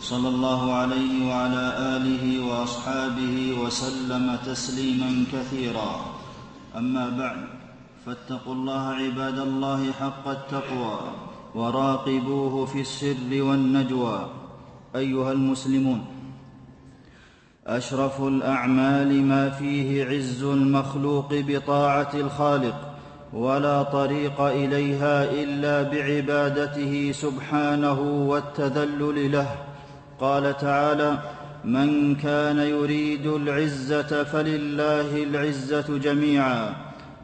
صلى الله عليه وعلى آله وأصحابه وسلم تسليما كثيرا. أما بعد فاتقوا الله عباد الله حق التقوى وراقبوه في السر والنجوى. أيها المسلمون أشرف الأعمال ما فيه عز المخلوق بطاعة الخالق ولا طريق إليها إلا بعبادته سبحانه والتذلل له. قال تعالى من كان يريد العزة فلله العزة جميعا.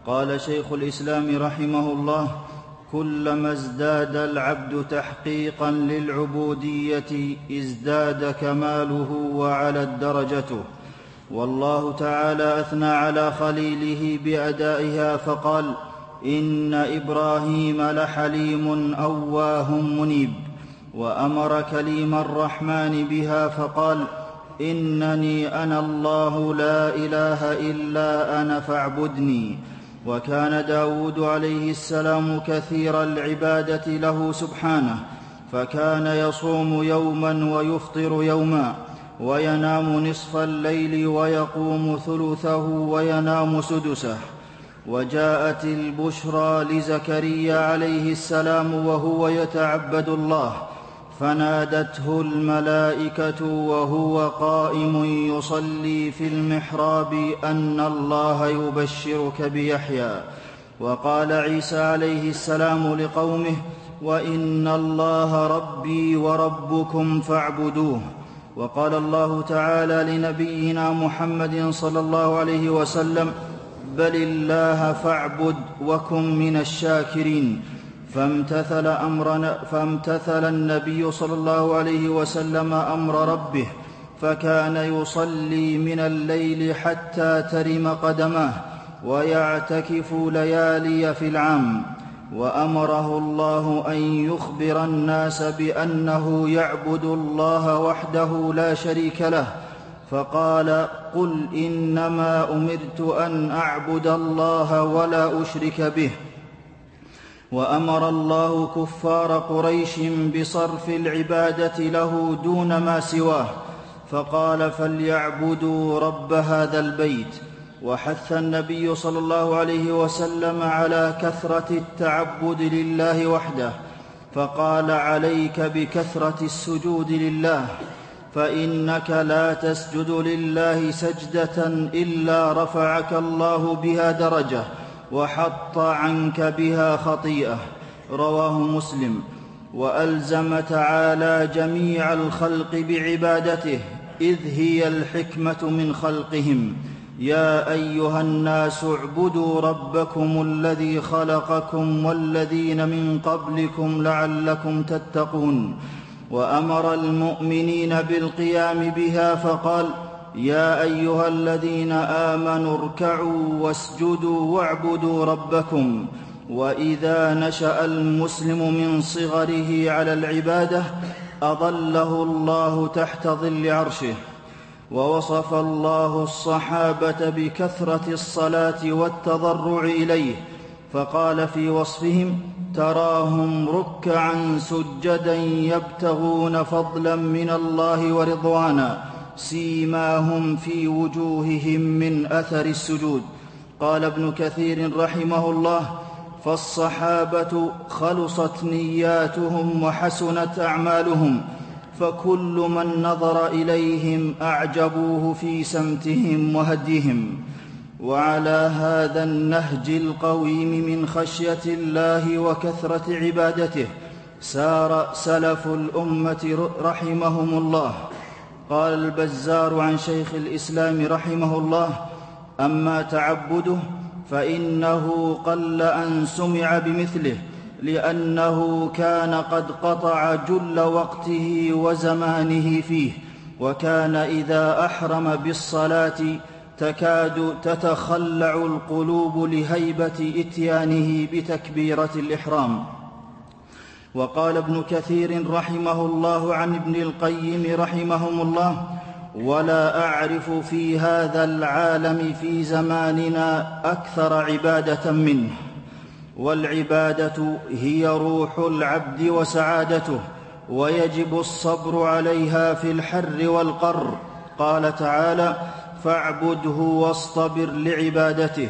قال شيخ الإسلام رحمه الله كلما ازداد العبد تحقيقا للعبودية ازداد كماله وعلت درجته. والله تعالى أثنى على خليله بأدائها فقال إن إبراهيم لحليم أواه منيب. وأمر كليم الرحمن بها فقال إنني أنا الله لا إله إلا أنا فاعبدني. وكان داود عليه السلام كثير العبادة له سبحانه فكان يصوم يوما ويفطر يوما وينام نصف الليل ويقوم ثلثه وينام سدسه. وجاءت البشرى لزكريا عليه السلام وهو يتعبد الله فنادته الملائكة وهو قائم يصلي في المحراب أن الله يبشرك بيحيى. وقال عيسى عليه السلام لقومه وإن الله ربي وربكم فاعبدوه. وقال الله تعالى لنبينا محمد صلى الله عليه وسلم بل الله فاعبد وكن من الشاكرين. فامتثل امرنا فامتثل النبي صلى الله عليه وسلم أمر ربه فكان يصلي من الليل حتى ترم قدماه ويعتكف ليالي في العام وأمره الله أن يخبر الناس بأنه يعبد الله وحده لا شريك له فقال قل إنما أمرت أن أعبد الله ولا أشرك به. وأمر الله كفار قريش بصرف العبادة له دون ما سواه فقال فليعبدوا رب هذا البيت. وحث النبي صلى الله عليه وسلم على كثرة التعبد لله وحده فقال عليك بكثرة السجود لله فإنك لا تسجد لله سجدة إلا رفعك الله بها درجة. وحط عنك بها خطيئة. رواه مسلم. وألزم تعالى جميع الخلق بعبادته إذ هي الحكمة من خلقهم. يا أيها الناس اعبدوا ربكم الذي خلقكم والذين من قبلكم لعلكم تتقون. وأمر المؤمنين بالقيام بها فقال يا أيها الذين آمنوا اركعوا واسجدوا واعبدوا ربكم وإذا نشأ المسلم من صغره على العبادة أظله الله تحت ظل عرشه ووصف الله الصحابة بكثرة الصلاة والتضرع إليه فقال في وصفهم تراهم ركعا سجدا يبتغون فضلا من الله ورضوانا. سيماهم في وجوههم من أثر السجود. قال ابن كثير رحمه الله فالصحابة خلصت نياتهم وحسنت أعمالهم فكل من نظر إليهم أعجبوه في سمتهم وهديهم. وعلى هذا النهج القويم من خشية الله وكثرة عبادته سار سلف الأمة رحمهم الله. قال البزار عن شيخ الإسلام رحمه الله أما تعبده فإنه قل أن سمع بمثله لأنه كان قد قطع جل وقته وزمانه فيه وكان إذا أحرم بالصلاة تكاد تتخلع القلوب لهيبة إتيانه بتكبيرة الإحرام. وقال ابن كثير رحمه الله عن ابن القيم رحمهم الله ولا أعرف في هذا العالم في زماننا أكثر عبادة منه والعبادة هي روح العبد وسعادته ويجب الصبر عليها في الحر والقر. قال تعالى فاعبده واصطبر لعبادته.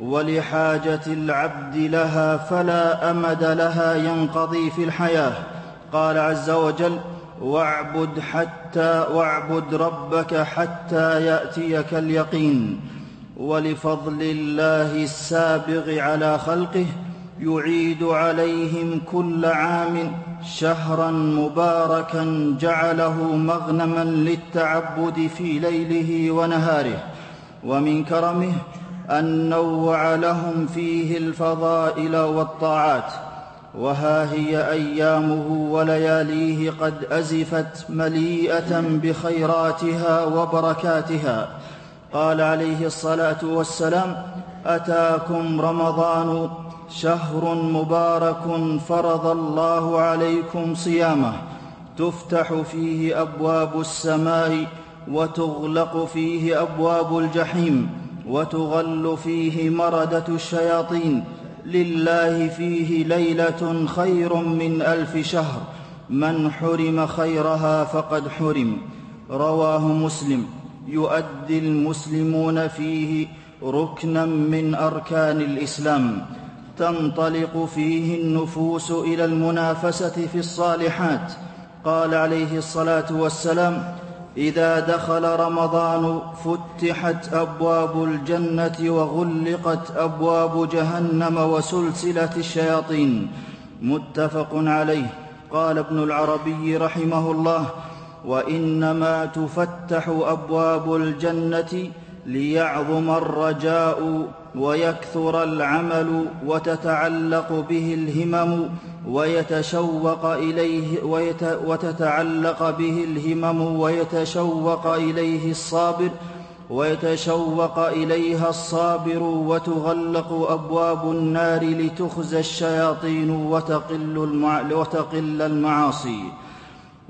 ولحاجة العبد لها فلا أمد لها ينقضي في الحياة. قال عز وجل واعبد حتى واعبد ربك حتى يأتيك اليقين ولفضل الله السابغ على خلقه يعيد عليهم كل عام شهرا مباركا جعله مغنما للتعبد في ليله ونهاره. ومن كرمه أن نوع لهم فيه الفضائل والطاعات وها هي أيامه ولياليه قد أزفت مليئة بخيراتها وبركاتها. قال عليه الصلاة والسلام أتاكم رمضان شهر مبارك فرض الله عليكم صيامه تفتح فيه أبواب السماء وتغلق فيه أبواب الجحيم. وتغل فيه مردة الشياطين. لله فيه ليلة خير من ألف شهر. من حرم خيرها فقد حرم. رواه مسلم. يؤدي المسلمون فيه ركنا من أركان الإسلام. تنطلق فيه النفوس إلى المنافسة في الصالحات. قال عليه الصلاة والسلام إذا دخل رمضان فتحت أبواب الجنة وغلقت أبواب جهنم وسلسلة الشياطين. متفق عليه. قال ابن العربي رحمه الله وإنما تفتح أبواب الجنة ليعظم الرجاء ويكثر العمل وتتعلق به الهمم ويتشوق إليه ويت وتتعلق به الهمم ويتشوق إليه الصابر ويتشوق إليها الصابر وتغلق أبواب النار لتخزى الشياطين وتقل, المع... وتقل المعاصي.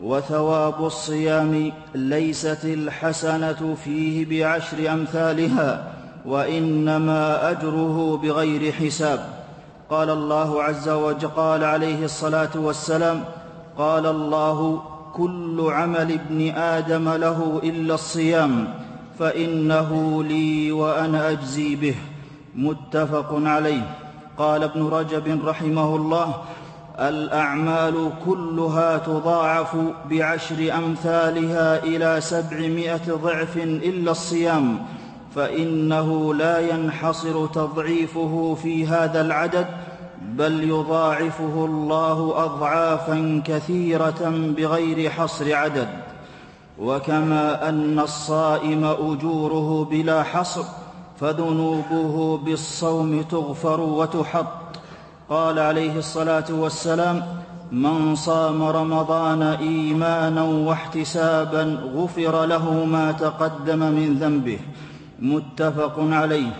وثواب الصيام ليست الحسنة فيه بعشر أمثالها وإنما أجره بغير حساب. قال الله عز وجل قال عليه الصلاة والسلام قال الله كل عمل ابن آدم له إلا الصيام فإنه لي وأنا أجزي به. متفق عليه. قال ابن رجب رحمه الله الأعمال كلها تضاعف بعشر أمثالها إلى سبعمائة ضعف إلا الصيام. فإنه لا ينحصر تضعيفه في هذا العدد بل يضاعفه الله اضعافا كثيرة بغير حصر عدد. وكما أن الصائم أجوره بلا حصر فذنوبه بالصوم تغفر وتحط. قال عليه الصلاة والسلام من صام رمضان ايمانا واحتسابا غفر له ما تقدم من ذنبه. متفق عليه.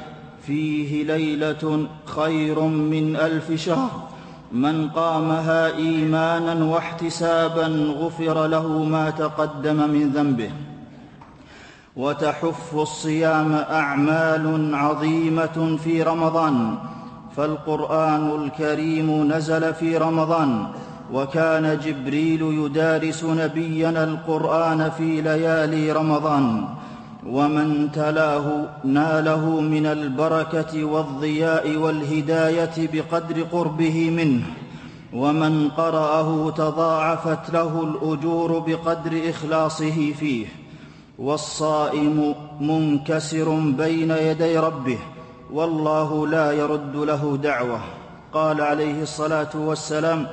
فيه ليلة خير من ألف شهر. من قامها إيمانا واحتسابا غفر له ما تقدم من ذنبه. وتحف الصيام أعمال عظيمة في رمضان. فالقرآن الكريم نزل في رمضان. وكان جبريل يدارس نبينا القرآن في ليالي رمضان. ومن تلاه ناله من البركة والضياء والهداية بقدر قربه منه ومن قرأه تضاعفت له الأجور بقدر إخلاصه فيه والصائم منكسر بين يدي ربه والله لا يرد له دعوة. قال عليه الصلاة والسلام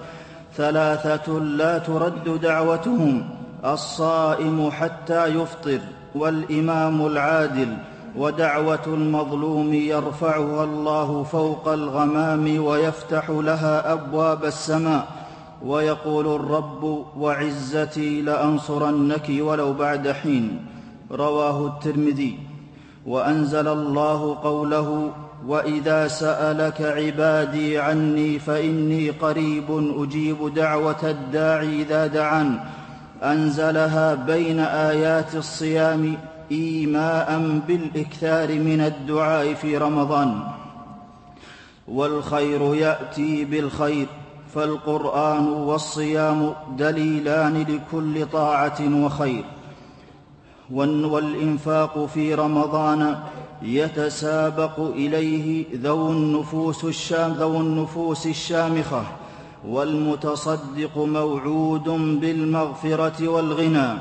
ثلاثة لا ترد دعوتهم الصائم حتى يفطر. والإمام العادل ودعوة المظلوم يرفعها الله فوق الغمام ويفتح لها أبواب السماء. ويقول الرب وعزتي لأنصرنك ولو بعد حين. رواه الترمذي. وأنزل الله قوله وإذا سألك عبادي عني فإني قريب أجيب دعوة الداعي إذا دعان. أنزلها بين آيات الصيام ايماء بالإكثار من الدعاء في رمضان. والخير يأتي بالخير فالقرآن والصيام دليلان لكل طاعة وخير. والإنفاق في رمضان يتسابق إليه ذو النفوس الشام ذو النفوس الشامخة. والمتصدق موعود بالمغفرة والغنى.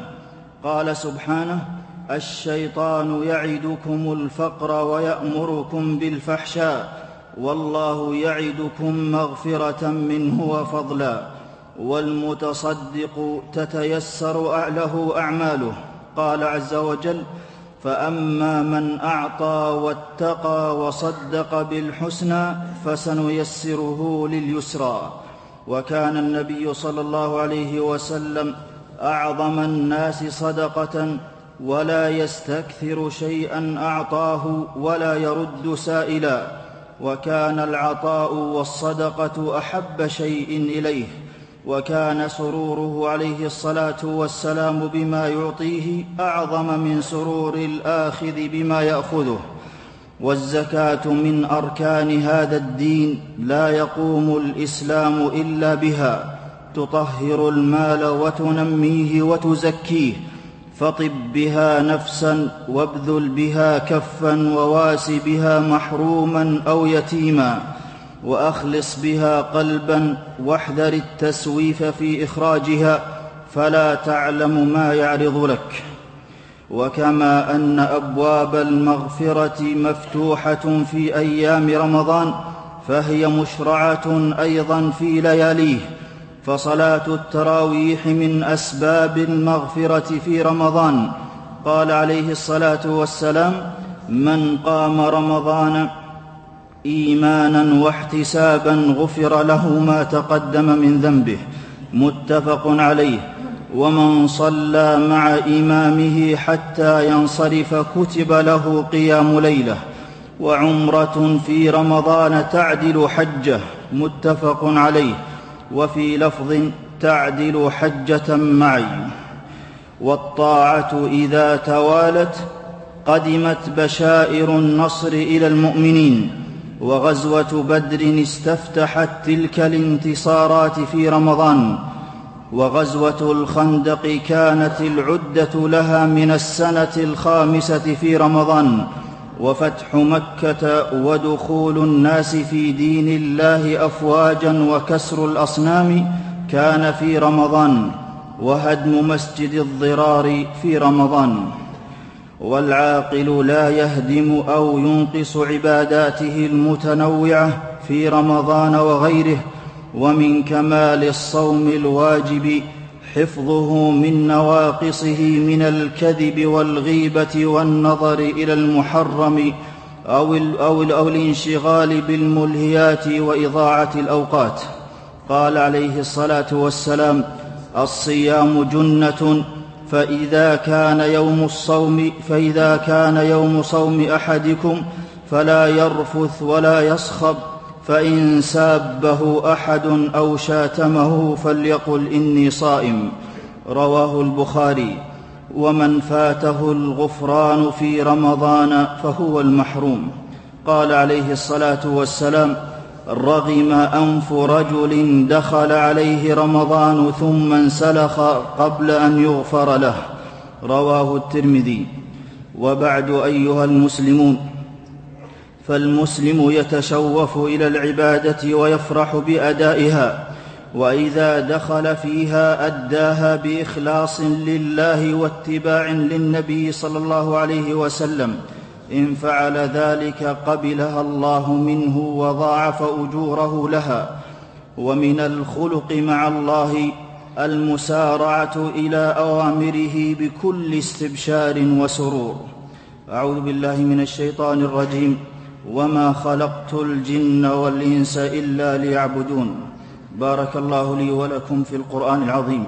قال سبحانه الشيطان يعدكم الفقر ويأمركم بالفحشاء والله يعدكم مغفرة منه وفضلا. والمتصدق تتيسر له أعماله. قال عز وجل فأما من أعطى واتقى وصدق بالحسنى فسنيسره لليسرى. وكان النبي صلى الله عليه وسلم أعظم الناس صدقة ولا يستكثر شيئا أعطاه ولا يرد سائلا وكان العطاء والصدقة أحب شيء إليه وكان سروره عليه الصلاة والسلام بما يعطيه أعظم من سرور الآخذ بما يأخذه والزكاة من أركان هذا الدين لا يقوم الإسلام إلا بها. تطهر المال وتنميه وتزكيه. فطب بها نفسا وابذل بها كفا وواس بها محروما أو يتيما. وأخلص بها قلبا واحذر التسويف في إخراجها. فلا تعلم ما يعرض لك. وكما أن أبواب المغفرة مفتوحة في أيام رمضان فهي مشرعة أيضا في لياليه. فصلاة التراويح من أسباب المغفرة في رمضان. قال عليه الصلاة والسلام من قام رمضان ايمانا واحتسابا غفر له ما تقدم من ذنبه. متفق عليه. ومن صلى مع إمامه حتى ينصرف كتب له قيام ليلة وعمرة في رمضان تعدل حجه متفق عليه وفي لفظ تعدل حجة معي. والطاعة إذا توالت قدمت بشائر النصر إلى المؤمنين وغزوة بدر استفتحت تلك الانتصارات في رمضان وغزوة الخندق كانت العدة لها من السنة الخامسة في رمضان وفتح مكة ودخول الناس في دين الله افواجا وكسر الأصنام كان في رمضان وهدم مسجد الضرار في رمضان. والعاقل لا يهدم أو ينقص عباداته المتنوعة في رمضان وغيره ومن كمال الصوم الواجب حفظه من نواقصه من الكذب والغيبة والنظر إلى المحرم أو, أو, أو الانشغال بالملهيات وإضاعة الأوقات. قال عليه الصلاة والسلام الصيام جنة فإذا كان يوم الصوم فإذا كان يوم صوم أحدكم فلا يرفث ولا يصخب. فإن سابه أحد أو شاتمه فليقل إني صائم. رواه البخاري. ومن فاته الغفران في رمضان فهو المحروم. قال عليه الصلاة والسلام رغم أنف رجل دخل عليه رمضان ثم انسلخ قبل أن يغفر له. رواه الترمذي. وبعد أيها المسلمون. فالمسلم يتشوف إلى العبادة ويفرح بأدائها وإذا دخل فيها أداها بإخلاص لله واتباع للنبي صلى الله عليه وسلم إن فعل ذلك قبلها الله منه وضاعف أجوره لها. ومن الخلق مع الله المسارعة إلى أوامره بكل استبشار وسرور. أعوذ بالله من الشيطان الرجيم. وما خلقت الجن والانس الا ليعبدون. بارك الله لي ولكم في القران العظيم.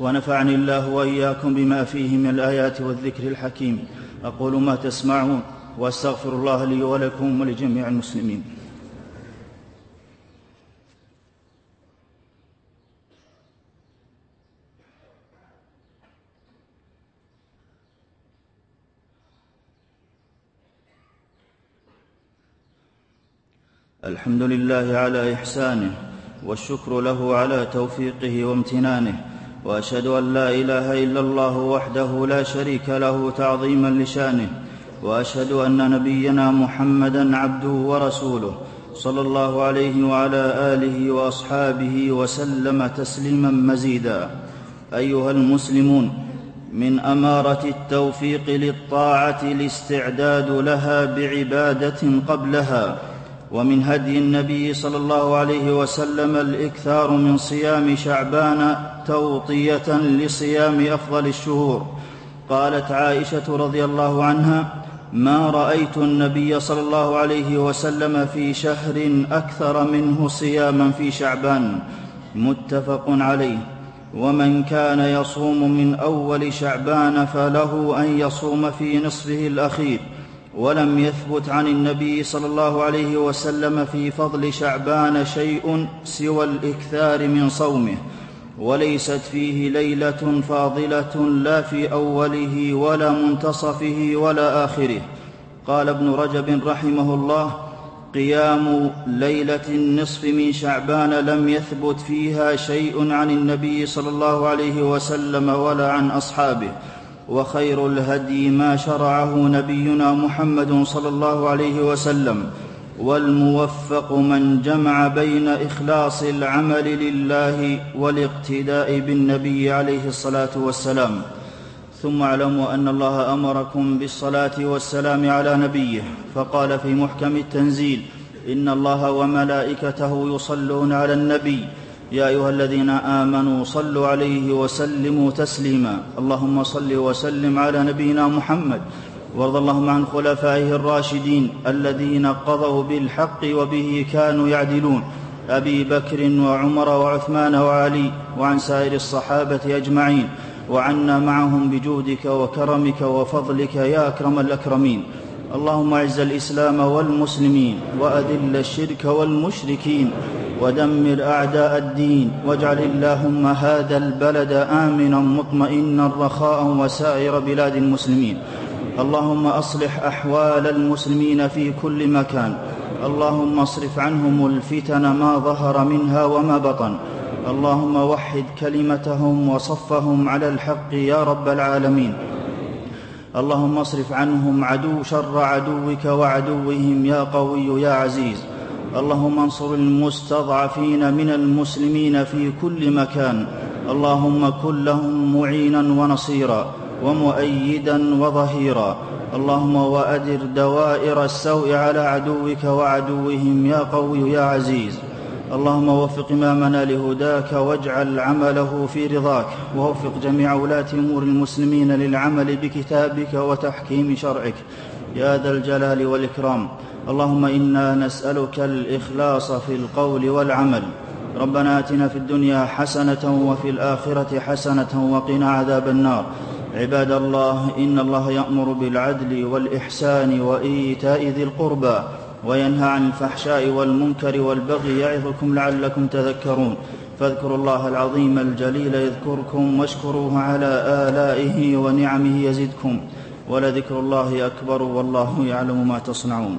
ونفعني الله واياكم بما فيه من الايات والذكر الحكيم. أقول ما تسمعون وأستغفر الله لي ولكم ولجميع المسلمين. الحمد لله على إحسانه والشكر له على توفيقه وامتنانه وأشهد أن لا إله إلا الله وحده لا شريك له تعظيما لشانه وأشهد أن نبينا محمدا عبده ورسوله صلى الله عليه وعلى آله وأصحابه وسلم تسليما مزيدا. أيها المسلمون من أمارة التوفيق للطاعة الاستعداد لها بعبادة قبلها ومن هدي النبي صلى الله عليه وسلم الإكثار من صيام شعبان توطية لصيام أفضل الشهور. قالت عائشة رضي الله عنها ما رأيت النبي صلى الله عليه وسلم في شهر أكثر منه صياما في شعبان. متفق عليه. ومن كان يصوم من أول شعبان فله أن يصوم في نصفه الأخير. ولم يثبت عن النبي صلى الله عليه وسلم في فضل شعبان شيء سوى الإكثار من صومه وليست فيه ليلة فاضلة لا في أوله ولا منتصفه ولا آخره. قال ابن رجب رحمه الله قيام ليلة النصف من شعبان لم يثبت فيها شيء عن النبي صلى الله عليه وسلم ولا عن أصحابه. وخير الهدي ما شرعه نبينا محمد صلى الله عليه وسلم والموفق من جمع بين إخلاص العمل لله والاقتداء بالنبي عليه الصلاة والسلام. ثم اعلموا أن الله أمركم بالصلاة والسلام على نبيه فقال في محكم التنزيل إن الله وملائكته يصلون على النبي يا أيها الذين آمنوا صلوا عليه وسلموا تسليما. اللهم صل وسلم على نبينا محمد. وارض اللهم عن خلفائه الراشدين الذين قضوا بالحق وبه كانوا يعدلون. أبي بكر وعمر وعثمان وعلي وعن سائر الصحابة أجمعين. وعنا معهم بجودك وكرمك وفضلك يا أكرم الأكرمين. اللهم أعز الإسلام والمسلمين وأذل الشرك والمشركين. ودمر أعداء الدين واجعل اللهم هذا البلد آمنا مطمئنا رخاء وسائر بلاد المسلمين. اللهم أصلح أحوال المسلمين في كل مكان. اللهم اصرف عنهم الفتن ما ظهر منها وما بطن. اللهم وحد كلمتهم وصفهم على الحق يا رب العالمين. اللهم اصرف عنهم عدو شر عدوك وعدوهم يا قوي يا عزيز. اللهم انصر المستضعفين من المسلمين في كل مكان. اللهم كن لهم معينا ونصيرا ومؤيدا وظهيرا. اللهم وأدر دوائر السوء على عدوك وعدوهم يا قوي يا عزيز. اللهم وفق إمامنا لهداك واجعل عمله في رضاك. ووفق جميع ولاة أمور المسلمين للعمل بكتابك وتحكيم شرعك. يا ذا الجلال والإكرام. اللهم إنا نسألك الإخلاص في القول والعمل. ربنا آتنا في الدنيا حسنة وفي الآخرة حسنة وقنا عذاب النار. عباد الله إن الله يأمر بالعدل والإحسان وإيتاء ذي القربى وينهى عن الفحشاء والمنكر والبغي يعظكم لعلكم تذكرون. فاذكروا الله العظيم الجليل يذكركم واشكروه على آلائه ونعمه يزدكم. ولذكر الله أكبر والله يعلم ما تصنعون.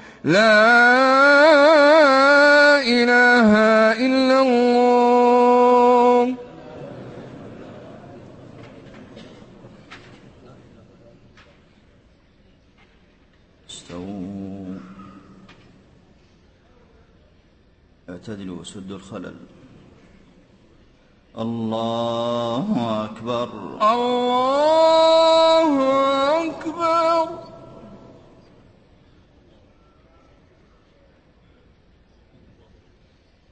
لا إله إلا الله. استووا. اعتدلوا سدوا الخلل. الله أكبر. الله أكبر.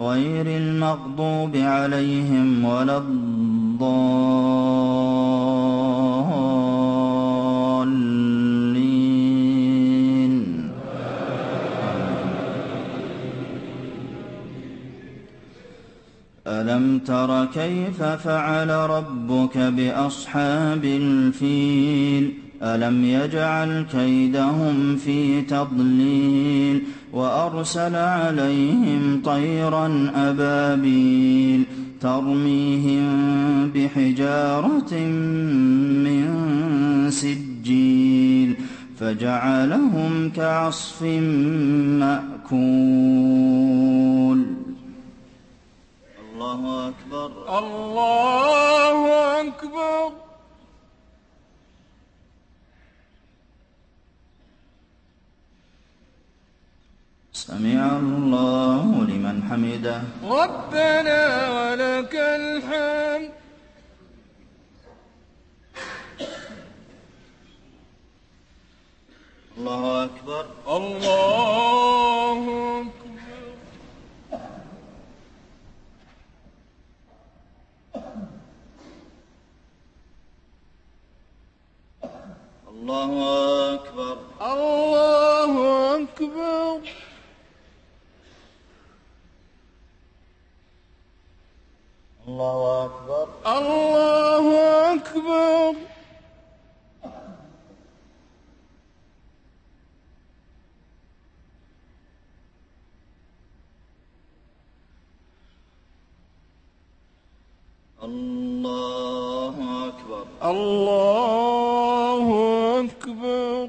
غير المغضوب عليهم ولا الضالين. ألم تر كيف فعل ربك بأصحاب الفيل؟ ألم يجعل كيدهم في تضليل؟ وأرسل عليهم طيرا أبابيل ترميهم بحجارة من سجيل فجعلهم كعصف مأكول الله أكبر الله أكبر سمع الله حمده ربنا ولك الحمد. الله أكبر. الله أكبر الله أكبر الله أكبر الله أكبر الله أكبر الله أكبر الله أكبر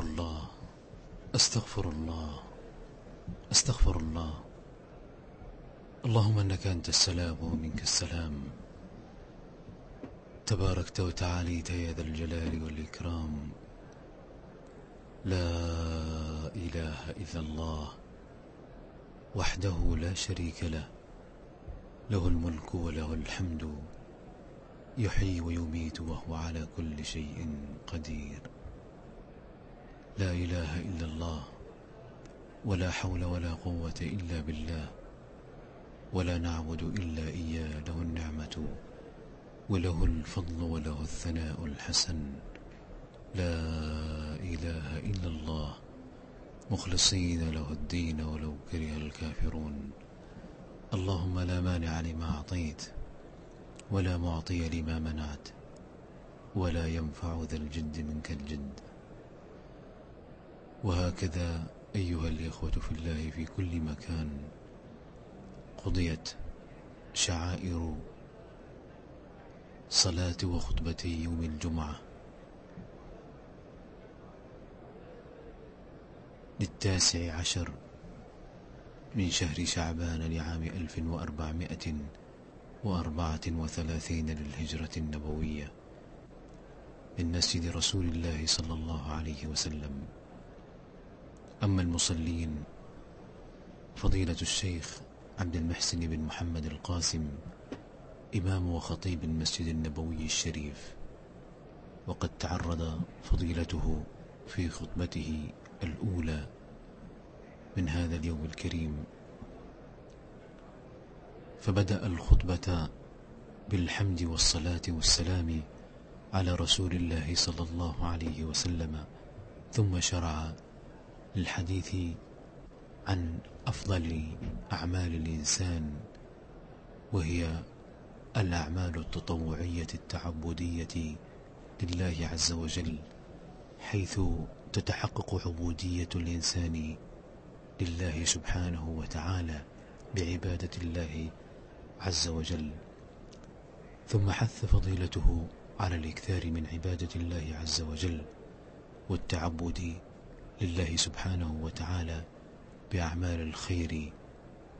الله أستغفر الله. أستغفر الله. اللهم إنك أنت السلام ومنك السلام. تباركت وتعاليت يا ذا الجلال والإكرام. لا إله إلا الله وحده لا شريك له. له الملك وله الحمد. يحيي ويميت وهو على كل شيء قدير. لا إله إلا الله ولا حول ولا قوة إلا بالله ولا نعبد إلا إياه له النعمة وله الفضل وله الثناء الحسن. لا إله إلا الله مخلصين له الدين ولو كره الكافرون. اللهم لا مانع لما أعطيت ولا معطي لما منعت ولا ينفع ذا الجد منك الجد. وهكذا أيها الإخوة في الله في كل مكان قضيت شعائر صلاة وخطبتي يوم الجمعة للتاسع عشر من شهر شعبان لعام ألف وأربعمائة وأربعة وثلاثين للهجرة النبوية من مسجد رسول الله صلى الله عليه وسلم. أما المصلين فضيلة الشيخ عبد المحسن بن محمد القاسم إمام وخطيب المسجد النبوي الشريف وقد تعرض فضيلته في خطبته الأولى من هذا اليوم الكريم. فبدأ الخطبة بالحمد والصلاة والسلام على رسول الله صلى الله عليه وسلم ثم شرع للحديث عن أفضل أعمال الإنسان وهي الأعمال التطوعية التعبدية لله عز وجل حيث تتحقق عبودية الإنسان لله سبحانه وتعالى بعبادة الله عز وجل. ثم حث فضيلته على الإكثار من عبادة الله عز وجل والتعبد لله سبحانه وتعالى بأعمال الخير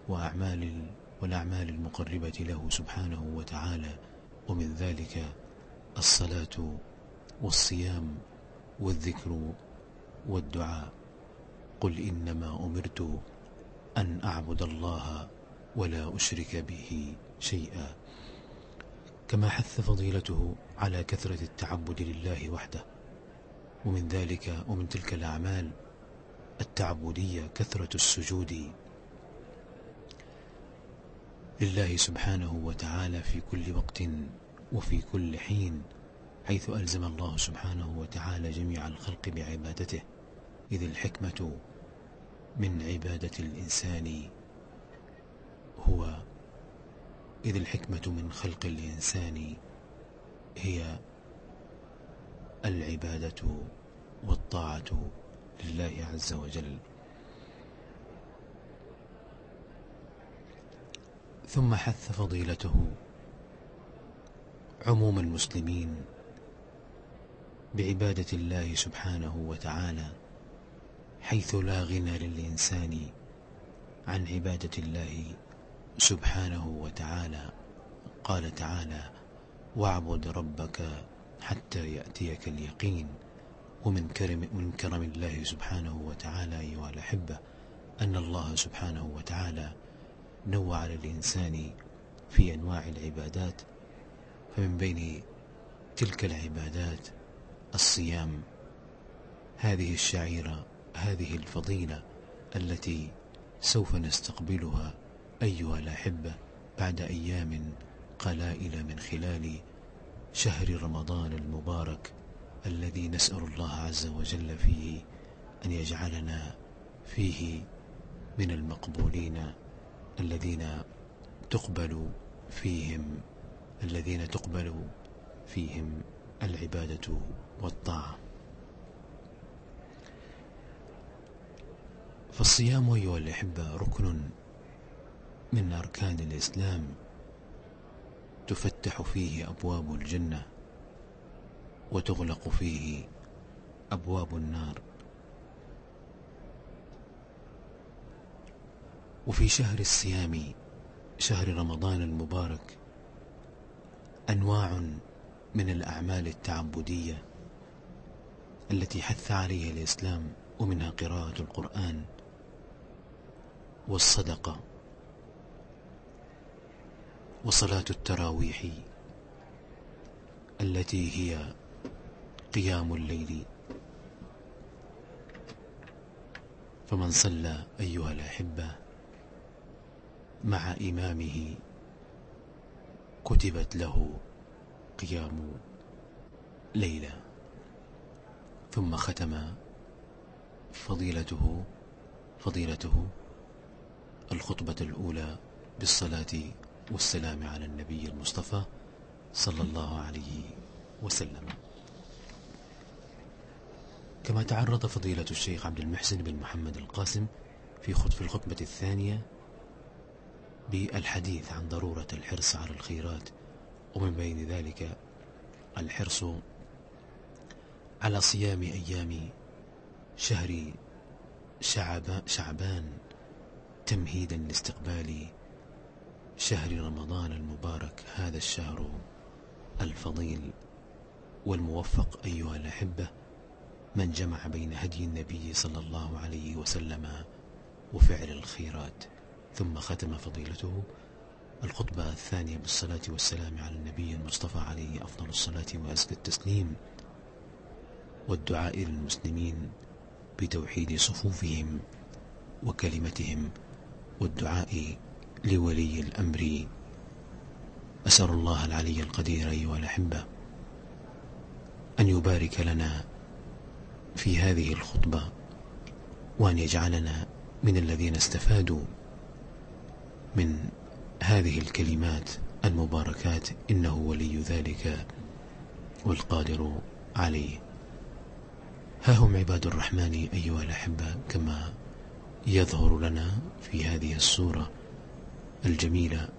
وأعمال والأعمال المقربة له سبحانه وتعالى ومن ذلك الصلاة والصيام والذكر والدعاء. قل إنما أمرت أن أعبد الله ولا أشرك به شيئا. كما حث فضيلته على كثرة التعبد لله وحده ومن ذلك ومن تلك الأعمال التعبدية كثرة السجود لله سبحانه وتعالى في كل وقت وفي كل حين حيث ألزم الله سبحانه وتعالى جميع الخلق بعبادته إذ الحكمة من عبادة الإنسان هو إذ الحكمة من خلق الإنسان هي العبادة والطاعة لله عز وجل. ثم حث فضيلته عموم المسلمين بعبادة الله سبحانه وتعالى حيث لا غنى للإنسان عن عبادة الله سبحانه وتعالى. قال تعالى واعبد ربك حتى يأتيك اليقين. ومن كرم, من كرم الله سبحانه وتعالى أيها الأحبة أن الله سبحانه وتعالى نوع للإنسان في أنواع العبادات. فمن بين تلك العبادات الصيام هذه الشعيرة هذه الفضيلة التي سوف نستقبلها أيها الأحبة بعد أيام قلائل من خلال شهر رمضان المبارك الذي نسأل الله عز وجل فيه أن يجعلنا فيه من المقبولين الذين تقبل فيهم الذين تقبل فيهم العبادة والطاعة. فالصيام أيها الأحبة ركن من أركان الإسلام. تفتح فيه أبواب الجنة وتغلق فيه أبواب النار. وفي شهر الصيام شهر رمضان المبارك أنواع من الأعمال التعبدية التي حث عليها الإسلام ومنها قراءة القرآن والصدقة. وصلاة التراويح التي هي قيام الليل. فمن صلى أيها الأحبة مع إمامه كتبت له قيام ليلة. ثم ختم فضيلته فضيلته الخطبة الأولى بالصلاة والسلام على النبي المصطفى صلى الله عليه وسلم. كما تعرض فضيلة الشيخ عبد المحسن بن محمد القاسم في خطف الخطبة الثانية بالحديث عن ضرورة الحرص على الخيرات ومن بين ذلك الحرص على صيام أيام شهر شعبان تمهيدا لاستقبال شهر رمضان المبارك هذا الشهر الفضيل والموفق أيها الأحبة من جمع بين هدي النبي صلى الله عليه وسلم وفعل الخيرات. ثم ختم فضيلته الخطبة الثانية بالصلاة والسلام على النبي المصطفى عليه أفضل الصلاة وأزكى التسليم والدعاء للمسلمين بتوحيد صفوفهم وكلمتهم والدعاء لولي الأمر. أسأل الله العلي القدير أيها الأحبة أن يبارك لنا في هذه الخطبة وأن يجعلنا من الذين استفادوا من هذه الكلمات المباركات. إنه ولي ذلك والقادر عليه. ها هم عباد الرحمن أيها الأحبة كما يظهر لنا في هذه السورة الجميلة